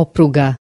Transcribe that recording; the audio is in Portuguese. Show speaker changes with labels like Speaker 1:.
Speaker 1: opruga.